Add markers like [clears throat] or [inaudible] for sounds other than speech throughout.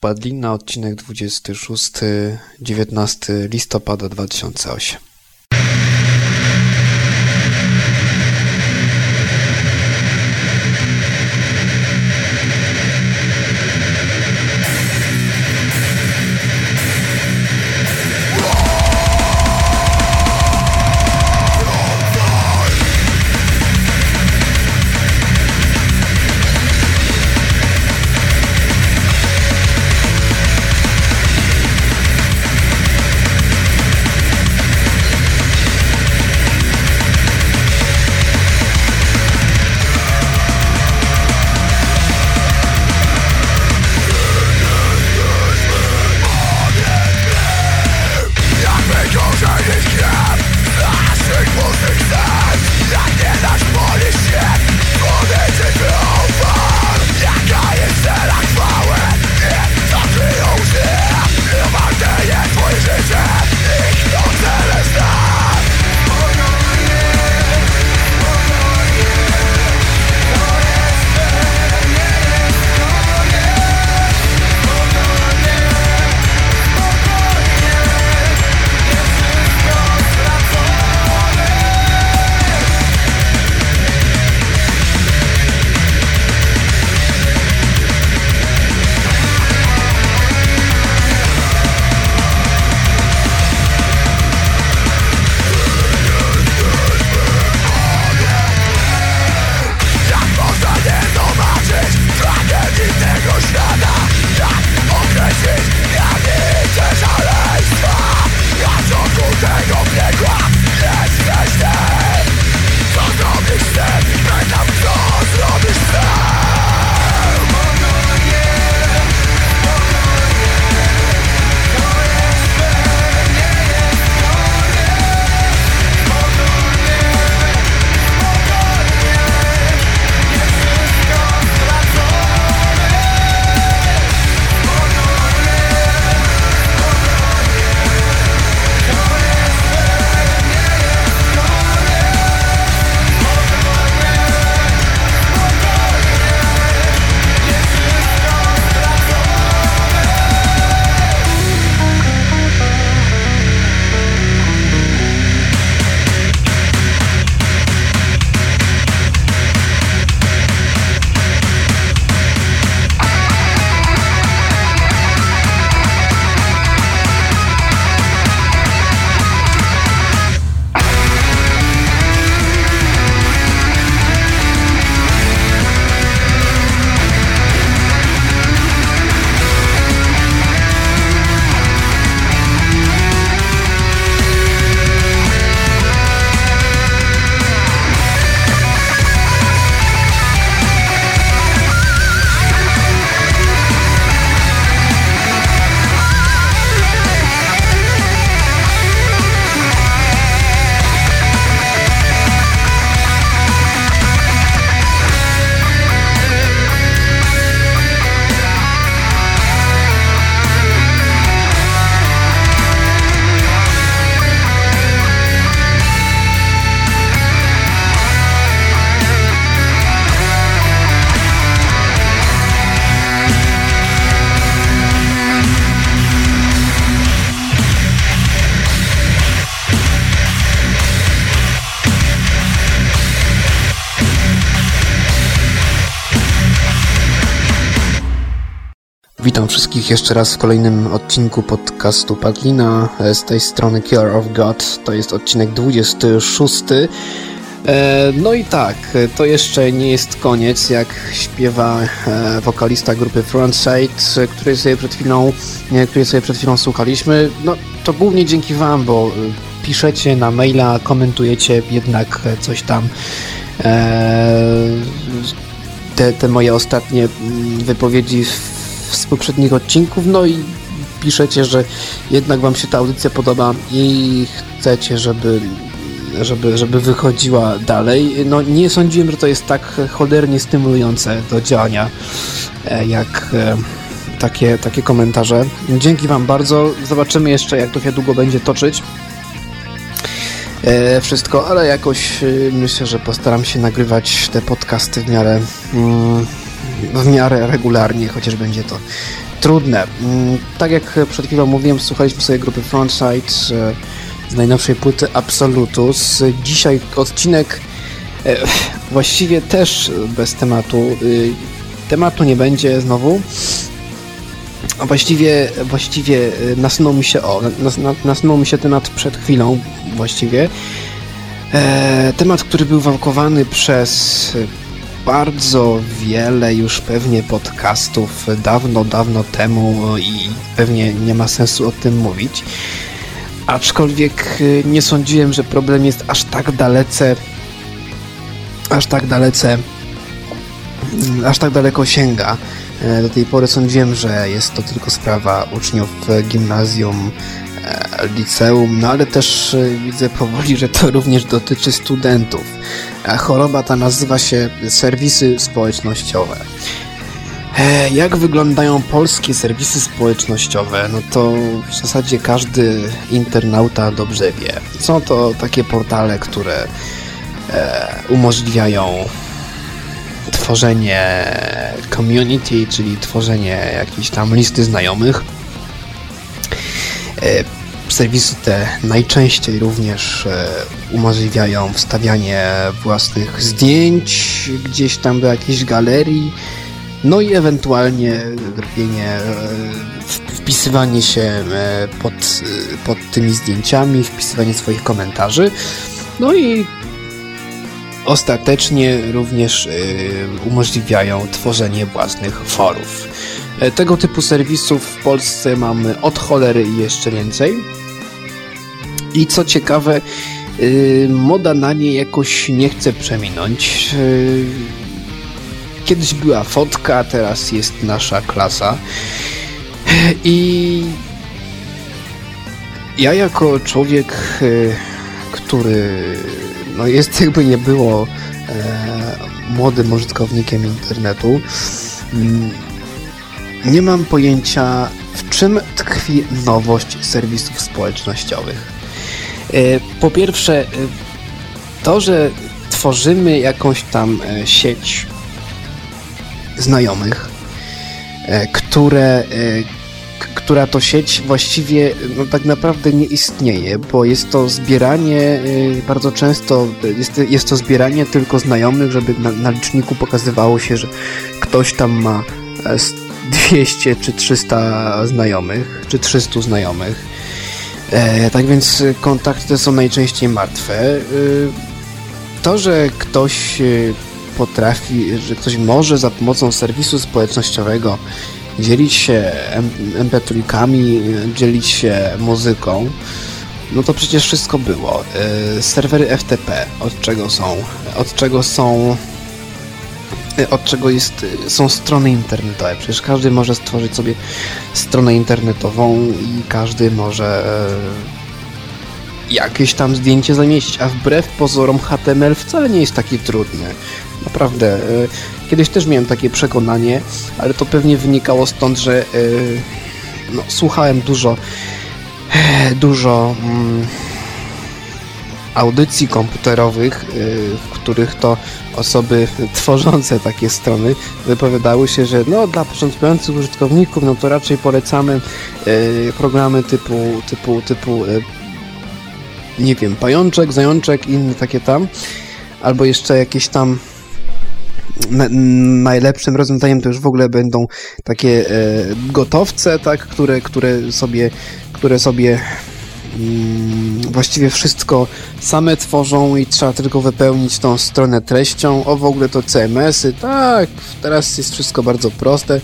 Padlina, odcinek 26, 19 listopada 2008. Witam wszystkich jeszcze raz w kolejnym odcinku podcastu Padlina z tej strony Killer of God. To jest odcinek 26. E, no i tak, to jeszcze nie jest koniec, jak śpiewa e, wokalista grupy Frontside, której sobie przed chwilą, której sobie przed chwilą słuchaliśmy. No to głównie dzięki Wam, bo piszecie na maila, komentujecie jednak coś tam. E, te, te moje ostatnie wypowiedzi z poprzednich odcinków, no i piszecie, że jednak Wam się ta audycja podoba i chcecie, żeby, żeby, żeby wychodziła dalej. No nie sądziłem, że to jest tak cholernie stymulujące do działania, e, jak e, takie, takie komentarze. Dzięki Wam bardzo. Zobaczymy jeszcze, jak to się długo będzie toczyć e, wszystko, ale jakoś myślę, że postaram się nagrywać te podcasty w miarę mm, w miarę regularnie, chociaż będzie to trudne. Mm, tak jak przed chwilą mówiłem, słuchaliśmy sobie grupy Frontside e, z najnowszej płyty Absolutus. Dzisiaj odcinek e, właściwie też bez tematu. E, tematu nie będzie znowu. A właściwie, właściwie nasunął mi się, o, nas, nasunął mi się temat przed chwilą właściwie. temat, który był wałkowany przez bardzo wiele już pewnie podcastów dawno, dawno temu i pewnie nie ma sensu o tym mówić. Aczkolwiek y, nie sądziłem, że problem jest aż tak dalece aż tak dalece mm, aż tak daleko sięga. E, do tej pory sądziłem, że jest to tylko sprawa uczniów gimnazjum, liceum, no ale też e, widzę powoli, że to również dotyczy studentów. Choroba ta nazywa się serwisy społecznościowe. E, jak wyglądają polskie serwisy społecznościowe? No to w zasadzie każdy internauta dobrze wie. Są to takie portale, które e, umożliwiają tworzenie community, czyli tworzenie jakiejś tam listy znajomych. Serwisy te najczęściej również e, umożliwiają wstawianie własnych zdjęć gdzieś tam do jakiejś galerii, no i ewentualnie robienie, e, wpisywanie się e, pod, pod tymi zdjęciami, wpisywanie swoich komentarzy. No i ostatecznie również umożliwiają tworzenie własnych forów. Tego typu serwisów w Polsce mamy od cholery i jeszcze więcej. I co ciekawe, yy, moda na nie jakoś nie chce przeminąć. Yy, kiedyś była fotka, teraz jest nasza klasa. I ja jako człowiek, yy, który no jest [laughs] jakby nie było młodym użytkownikiem internetu, mm, nie mam pojęcia, w czym tkwi nowość serwisów społecznościowych. E, po pierwsze, e, to, że tworzymy jakąś tam e, sieć znajomych, które, która to sieć właściwie no, tak naprawdę nie istnieje, bo jest to zbieranie, bardzo często jest, jest to zbieranie tylko znajomych, żeby na, na liczniku pokazywało się, że ktoś tam ma 200 czy 300 znajomych, czy 300 znajomych tak więc kontakty są najczęściej martwe. E, to, że ktoś e, potrafi, że ktoś może za pomocą serwisu społecznościowego dzielić się mp3kami, dzielić się muzyką, no to przecież wszystko było. E, serwery FTP, od czego są, od czego są od czego jest, y, są strony internetowe. Przecież każdy może stworzyć sobie stronę internetową i każdy może e, jakieś tam zdjęcie zamieścić, a wbrew pozorom HTML wcale nie jest taki trudny. Naprawdę. E, kiedyś też miałem takie przekonanie, ale to pewnie wynikało stąd, że e, no, słuchałem dużo dużo mm, audycji komputerowych, w których to osoby tworzące takie strony wypowiadały się, że no dla początkujących użytkowników no to raczej polecamy e, programy typu typu typu e, nie wiem, pajączek, zajączek i inne takie tam albo jeszcze jakieś tam na, najlepszym rozwiązaniem to już w ogóle będą takie e, gotowce, tak, które, które sobie które sobie właściwie wszystko same tworzą i trzeba tylko wypełnić tą stronę treścią. O w ogóle to CMS-y, tak, teraz jest wszystko bardzo proste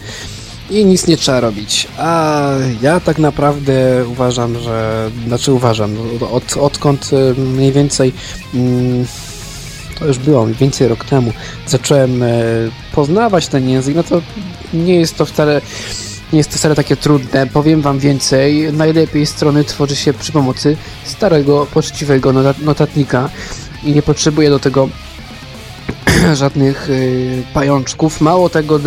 i nic nie trzeba robić. A ja tak naprawdę uważam, że, znaczy uważam, od, odkąd e, mniej więcej mm, to już było mniej więcej rok temu, zacząłem e, poznawać ten język, no to nie jest to wcale nie jest to wcale takie trudne. Powiem Wam więcej. Najlepiej strony tworzy się przy pomocy starego, poczciwego notatnika i nie potrzebuje do tego [clears throat] żadnych y, pajączków. Mało tego,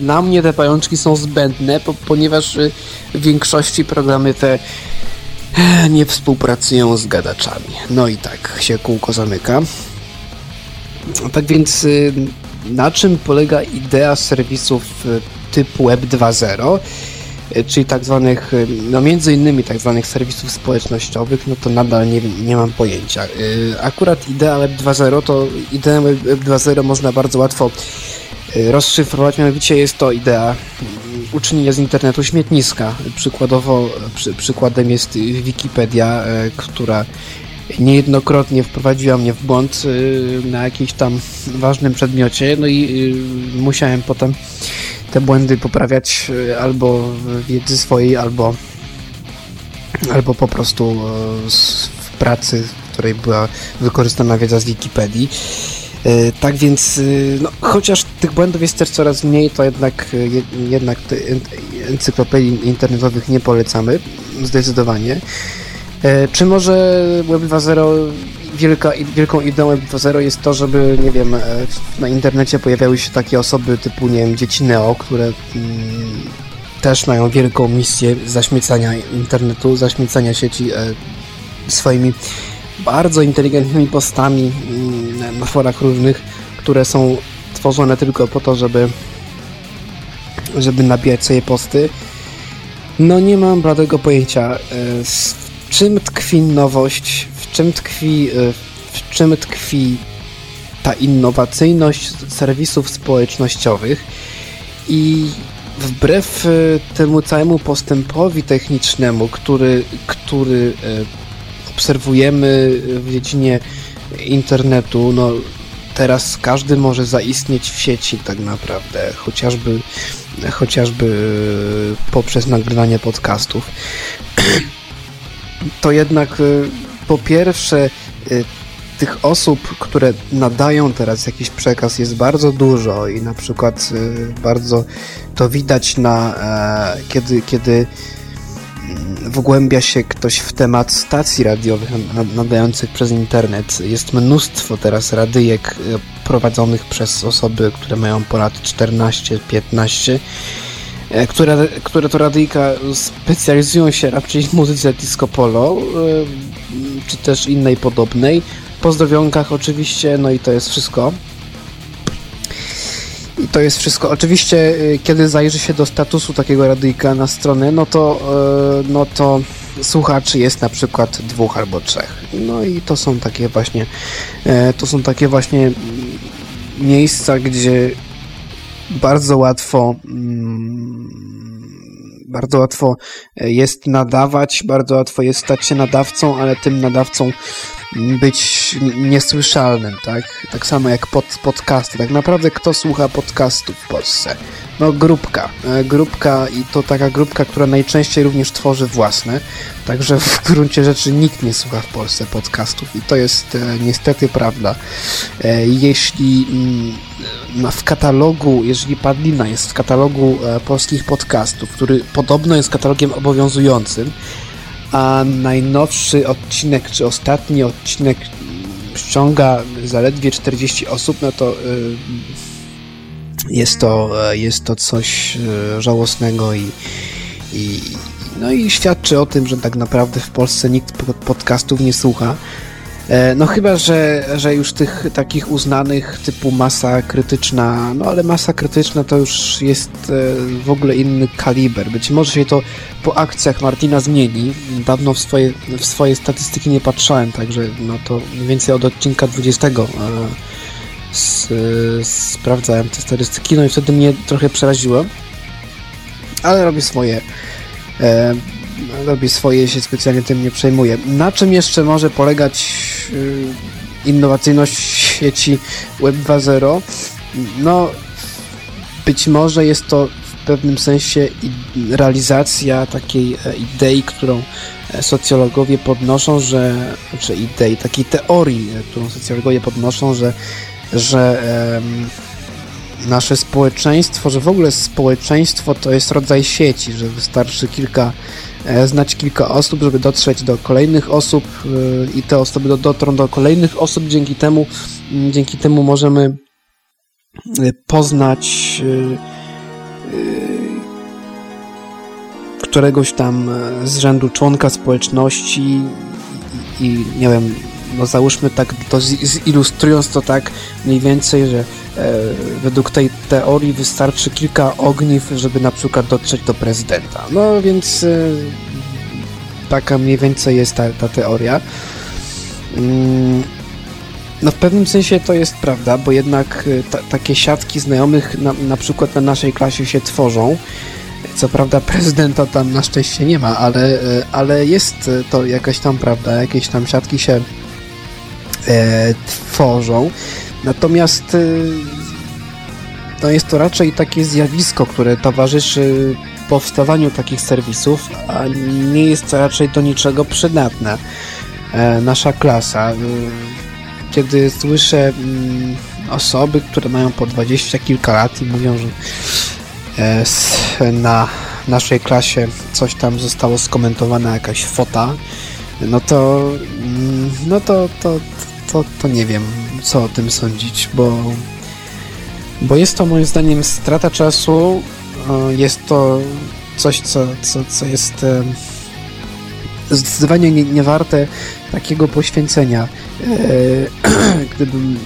dla mnie te pajączki są zbędne, po, ponieważ y, w większości programy te y, nie współpracują z gadaczami. No i tak się kółko zamyka. Tak więc y, na czym polega idea serwisów typu Web 2.0? czyli tak zwanych, no między innymi tak zwanych serwisów społecznościowych, no to nadal nie, nie mam pojęcia. Akurat idea Web 2.0 to ideę Web 2.0 można bardzo łatwo rozszyfrować, mianowicie jest to idea uczynienia z internetu śmietniska. Przykładowo, przy, przykładem jest Wikipedia, e, która niejednokrotnie wprowadziła mnie w błąd e, na jakimś tam ważnym przedmiocie, no i e, musiałem potem te błędy poprawiać albo w wiedzy swojej, albo, albo po prostu w pracy, w której była wykorzystana wiedza z Wikipedii. E, tak więc, no, chociaż tych błędów jest też coraz mniej, to jednak, jednak encyklopedii internetowych nie polecamy, zdecydowanie. E, czy może Web 2.0 wielka, wielką ideą Web 2.0 jest to, żeby, nie wiem, e, na internecie pojawiały się takie osoby typu, nie wiem, dzieci Neo, które mm, też mają wielką misję zaśmiecania internetu, zaśmiecania sieci e, swoimi bardzo inteligentnymi postami mm, na forach różnych, które są tworzone tylko po to, żeby żeby nabijać sobie posty. No nie mam bladego pojęcia, e, czym tkwi nowość, w czym tkwi, e, w czym tkwi ta innowacyjność serwisów społecznościowych i wbrew e, temu całemu postępowi technicznemu, który, który obserwujemy w dziedzinie internetu, no teraz każdy może zaistnieć w sieci tak naprawdę, chociażby, chociażby poprzez nagrywanie podcastów. [clears throat] To jednak y, po pierwsze y, tych osób, które nadają teraz jakiś przekaz jest bardzo dużo i na przykład y, bardzo to widać na e, kiedy, kiedy wgłębia się ktoś w temat stacji radiowych nadających przez internet. Jest mnóstwo teraz radyjek prowadzonych przez osoby, które mają ponad 14-15 e, które, które to radyjka specjalizują się raczej w muzyce disco polo, e, czy też innej podobnej, po zdrowionkach oczywiście, no i to jest wszystko. I to jest wszystko. Oczywiście, y, kiedy zajrzy się do statusu takiego radyjka na stronę, no to, no to słuchaczy jest na przykład dwóch albo trzech. No i to są takie właśnie, to są takie właśnie miejsca, gdzie bardzo łatwo mm, bardzo łatwo jest nadawać, bardzo łatwo jest stać się nadawcą, ale tym nadawcą być niesłyszalnym, tak? Tak samo jak pod, podcasty. Tak naprawdę kto słucha podcastów w Polsce? No grupka. E, grupka i to taka grupka, która najczęściej również tworzy własne. Także w gruncie rzeczy nikt nie słucha w Polsce podcastów i to jest e, niestety prawda. E, jeśli mm, w katalogu, jeżeli Padlina jest w katalogu polskich podcastów, który podobno jest katalogiem obowiązującym, a najnowszy odcinek, czy ostatni odcinek ściąga zaledwie 40 osób, no to jest to, y, jest to coś y, żałosnego i, i, no i świadczy o tym, że tak naprawdę w Polsce nikt podcastów nie słucha. E, no chyba, że, że już tych takich uznanych typu masa krytyczna, no ale masa krytyczna to już jest e, w ogóle inny kaliber. Być może się to po akcjach Martina zmieni. Dawno w swoje, w swoje statystyki nie patrzałem, także no to mniej więcej od odcinka 20 sprawdzałem te statystyki, no i wtedy mnie trochę przeraziło. Ale robię swoje. E, robi swoje, się specjalnie tym nie przejmuje. Na czym jeszcze może polegać y, innowacyjność sieci Web 2.0? No, być może jest to w pewnym sensie realizacja takiej idei, którą socjologowie podnoszą, że, czy idei, takiej teorii, którą socjologowie podnoszą, że, że nasze społeczeństwo, że w ogóle społeczeństwo to jest rodzaj sieci, że wystarczy kilka E, znać kilka osób, żeby dotrzeć do kolejnych osób e, i te osoby dotrą do kolejnych osób. Dzięki temu, dzięki temu możemy e, poznać któregoś tam z rzędu członka społeczności i, i nie wiem, no załóżmy tak, to zilustrując to tak mniej więcej, że według tej teorii wystarczy kilka ogniw, żeby na przykład dotrzeć do prezydenta. No więc taka mniej więcej jest ta, ta teoria. Mm, no w pewnym sensie to jest prawda, bo jednak ta, takie siatki znajomych na, na przykład na naszej klasie się tworzą. Co prawda prezydenta tam na szczęście nie ma, ale, ale jest to jakaś tam prawda, jakieś tam siatki się e, tworzą. Natomiast e, no jest to raczej takie zjawisko, które towarzyszy powstawaniu takich serwisów, a nie jest to raczej do niczego przydatne. E, nasza klasa, e, kiedy słyszę mm, osoby, które mają po dwadzieścia kilka lat i mówią, że e, na naszej klasie coś tam zostało skomentowane, jakaś fota, no to mm, no to, to, to, nie wiem, co o tym sądzić, bo, bo jest to moim zdaniem strata czasu, jest to coś, co, co, co jest zdecydowanie nie, nie warte takiego poświęcenia. [clears throat] Gdybym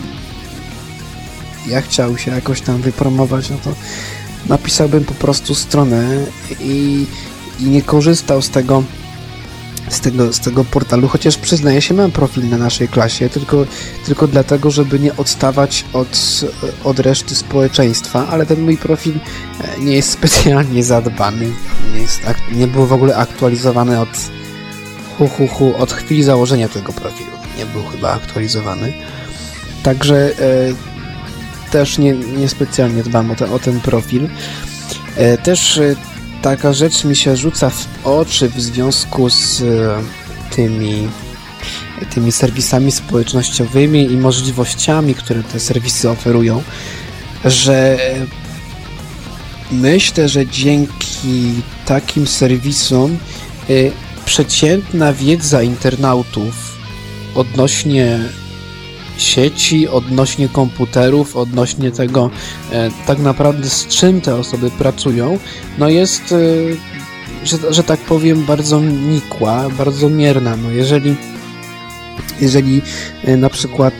ja chciał się jakoś tam wypromować, no to napisałbym po prostu stronę i, i nie korzystał z tego z tego, z tego portalu, chociaż przyznaję się, mam profil na naszej klasie, tylko, tylko dlatego, żeby nie odstawać od, od reszty społeczeństwa, ale ten mój profil e, nie jest [laughs] specjalnie zadbany, nie, jest, nie był w ogóle aktualizowany od hu, hu, hu, od chwili założenia tego profilu, nie był chyba aktualizowany, także e, też nie, nie specjalnie dbam o, te, o ten profil. E, też e, taka rzecz mi się rzuca w oczy w związku z e, tymi tymi serwisami społecznościowymi i możliwościami, które te serwisy oferują, że myślę, że dzięki takim serwisom e, przeciętna wiedza internautów odnośnie sieci, odnośnie komputerów, odnośnie tego e, tak naprawdę z czym te osoby pracują, no jest, e, że, że tak powiem, bardzo nikła, bardzo mierna. No jeżeli, jeżeli e, na przykład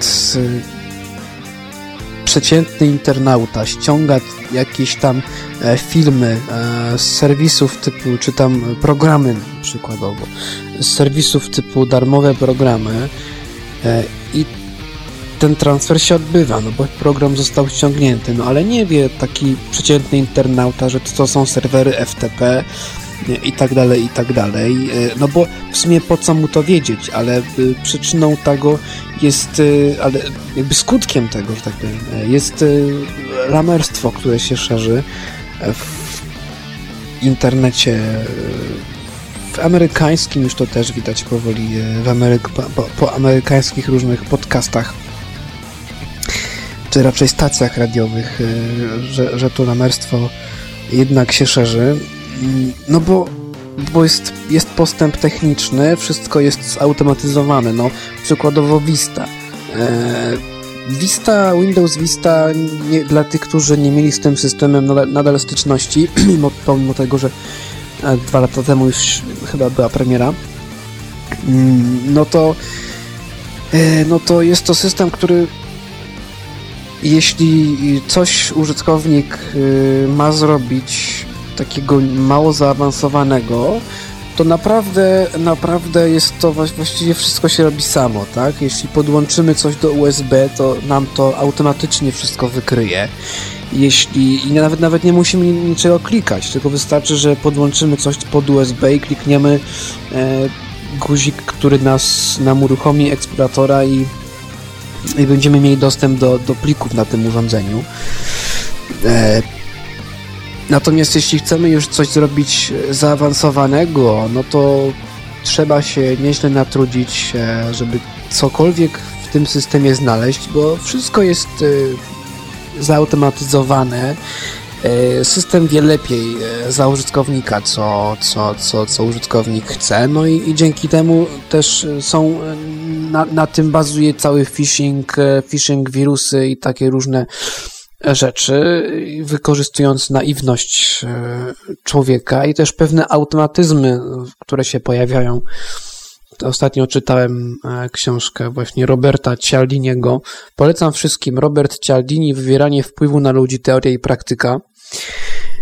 przeciętny internauta ściąga jakieś tam filmy z serwisów typu, czy tam programy przykładowo, z serwisów typu darmowe programy i ten transfer się odbywa, no bo program został ściągnięty, no ale nie wie taki przeciętny internauta, że to są serwery FTP i tak dalej, i tak dalej, e, no bo w sumie po co mu to wiedzieć, ale e, przyczyną tego jest, e, ale jakby skutkiem tego, że tak powiem, jest lamerstwo, które się szerzy w internecie w amerykańskim już to też widać powoli w Ameryk po, po amerykańskich różnych podcastach czy raczej stacjach radiowych, y, że, że to namerstwo jednak się szerzy. No bo, bo jest, jest postęp techniczny, wszystko jest zautomatyzowane. No, przykładowo Vista. E, Vista, Windows Vista nie, dla tych, którzy nie mieli z tym systemem nadal, styczności, [clears throat] mimo, pomimo tego, że e, dwa lata temu już chyba była premiera, mm, no to e, no to jest to system, który jeśli coś użytkownik y, ma zrobić takiego mało zaawansowanego, to naprawdę, naprawdę jest to właściwie wszystko się robi samo, tak? Jeśli podłączymy coś do USB, to nam to automatycznie wszystko wykryje. Jeśli i nawet nawet nie musimy niczego klikać, tylko wystarczy, że podłączymy coś pod USB i klikniemy e, guzik, który nas nam uruchomi eksploratora i i będziemy mieli dostęp do, do plików na tym urządzeniu. E, natomiast jeśli chcemy już coś zrobić zaawansowanego, no to trzeba się nieźle natrudzić, e, żeby cokolwiek w tym systemie znaleźć, bo wszystko jest e, zautomatyzowane E, system wie lepiej e, za użytkownika, co, co, co, co użytkownik chce, no i, i dzięki temu też są, e, na, na tym bazuje cały phishing, phishing, wirusy i takie różne rzeczy, wykorzystując naiwność człowieka i też pewne automatyzmy, które się pojawiają ostatnio czytałem e, książkę właśnie Roberta Cialdiniego. Polecam wszystkim. Robert Cialdini, Wywieranie wpływu na ludzi, teoria i praktyka.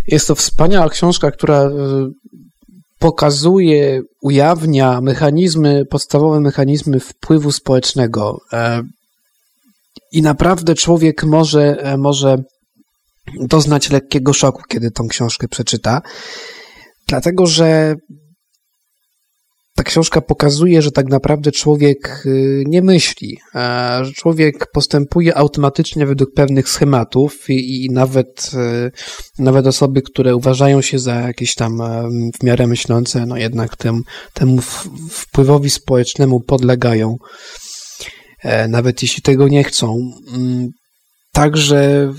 Jest to wspaniała książka, która e, pokazuje, ujawnia mechanizmy, podstawowe mechanizmy wpływu społecznego. E, I naprawdę człowiek może, może doznać lekkiego szoku, kiedy tą książkę przeczyta. Dlatego, że książka pokazuje, że tak naprawdę człowiek y, nie myśli, że człowiek postępuje automatycznie według pewnych schematów i, nawet, y, nawet osoby, które uważają się za jakieś tam w miarę myślące, no jednak tem, temu wpływowi społecznemu podlegają, e, nawet jeśli tego nie chcą. Mm, także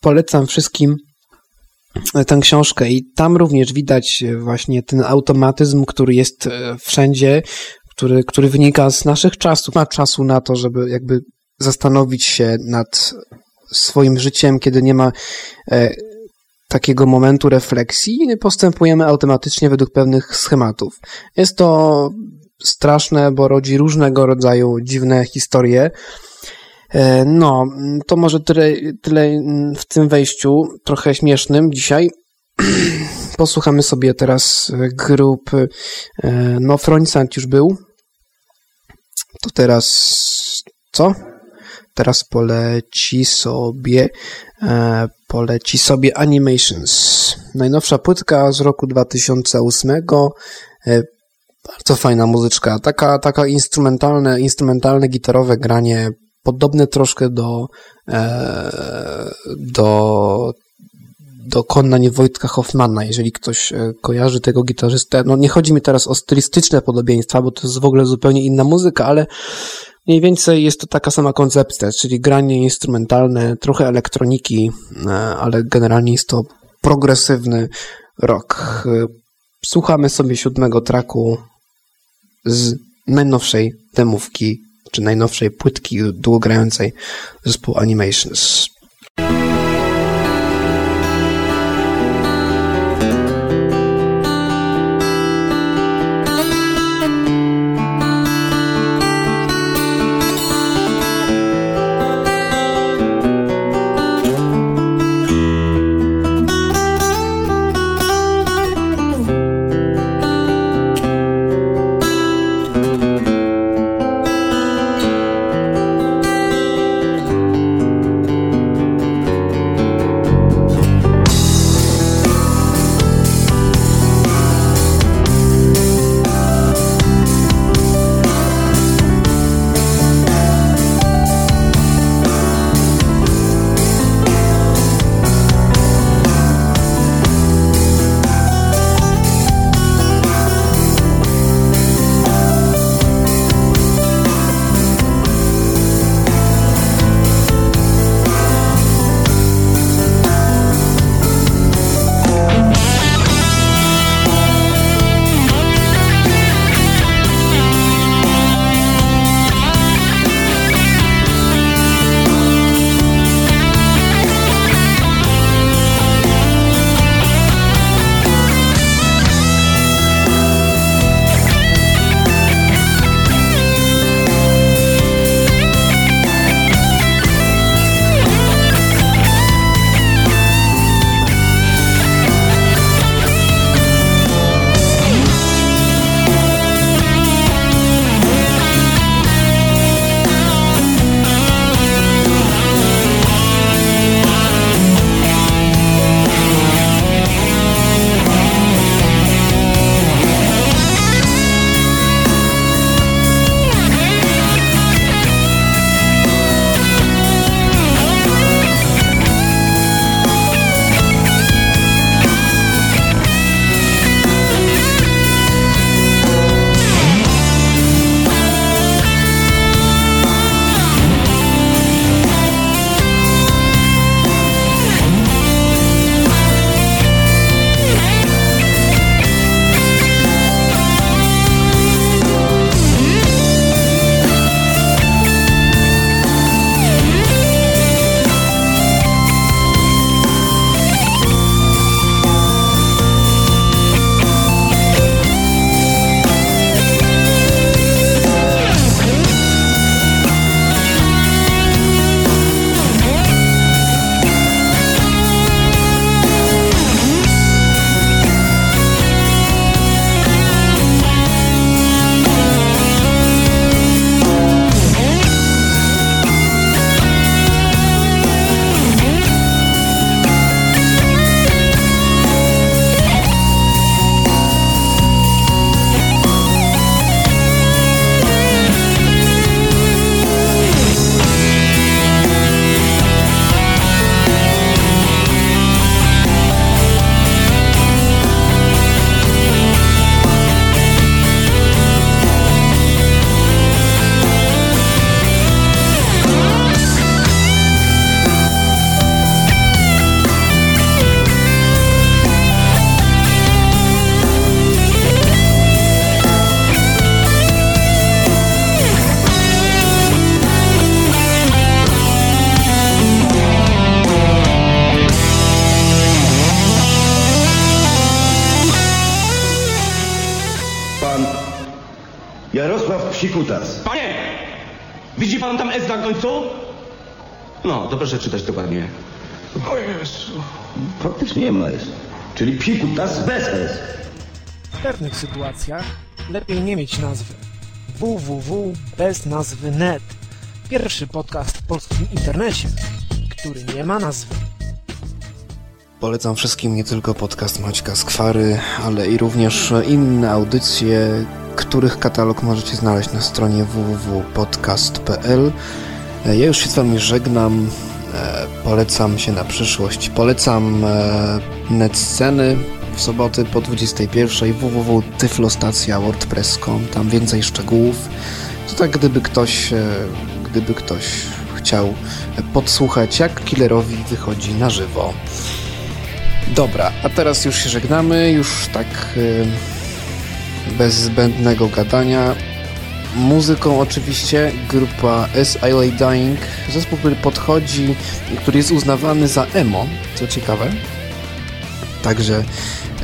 polecam wszystkim tę książkę i tam również widać właśnie ten automatyzm, który jest e, wszędzie, który, który wynika z naszych czasów, ma czasu na to, żeby jakby zastanowić się nad swoim życiem, kiedy nie ma e, takiego momentu refleksji postępujemy automatycznie według pewnych schematów. Jest to straszne, bo rodzi różnego rodzaju dziwne historie, E, no, to może tyle, tyle w tym wejściu, trochę śmiesznym dzisiaj. [clears throat] Posłuchamy sobie teraz grup, e, no Frońsant już był, to teraz co? Teraz poleci sobie e, poleci sobie Animations. Najnowsza płytka z roku 2008. Bardzo fajna muzyczka, taka, taka instrumentalne, instrumentalne gitarowe granie podobne troszkę do, e, do, do Konnań Wojtka Hoffmana, jeżeli ktoś e, kojarzy tego gitarzystę. No nie chodzi mi teraz o stylistyczne podobieństwa, bo to jest w ogóle zupełnie inna muzyka, ale mniej więcej jest to taka sama koncepcja, czyli granie instrumentalne, trochę elektroniki, e, ale generalnie jest to progresywny rock. Słuchamy sobie siódmego traku z najnowszej demówki czy najnowszej płytki długogrającej zespołu Animations. Psikutas. Panie! Widzi pan tam S na końcu? No, to proszę czytać dokładnie. O Jezu. Faktycznie nie ma S. Czyli Psikutas bez S. W pewnych sytuacjach lepiej nie mieć nazwy. www bez nazwy net. Pierwszy podcast w polskim internecie, który nie ma nazwy. Polecam wszystkim nie tylko podcast Maćka Skwary, ale i również inne audycje, których katalog możecie znaleźć na stronie www.podcast.pl. Ja już się z Wami żegnam. E, Polecam się na przyszłość. Polecam e, net sceny w soboty po 21 www.tyflostacja.wordpress.com Tam więcej szczegółów. To tak gdyby ktoś, e, gdyby ktoś chciał podsłuchać jak killerowi wychodzi na żywo. Dobra, a teraz już się żegnamy, już tak y, bez zbędnego gadania. Muzyką oczywiście grupa S. I Lay Dying, zespół, który podchodzi który jest uznawany za emo, co ciekawe. Także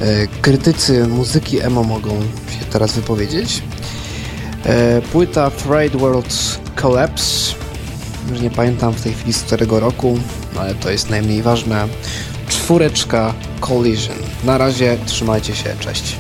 y, krytycy muzyki emo mogą się teraz wypowiedzieć. E, płyta Trade World Collapse, już nie pamiętam w tej chwili z którego roku, no ale to jest najmniej ważne czwóreczka Collision. Na razie trzymajcie się, cześć.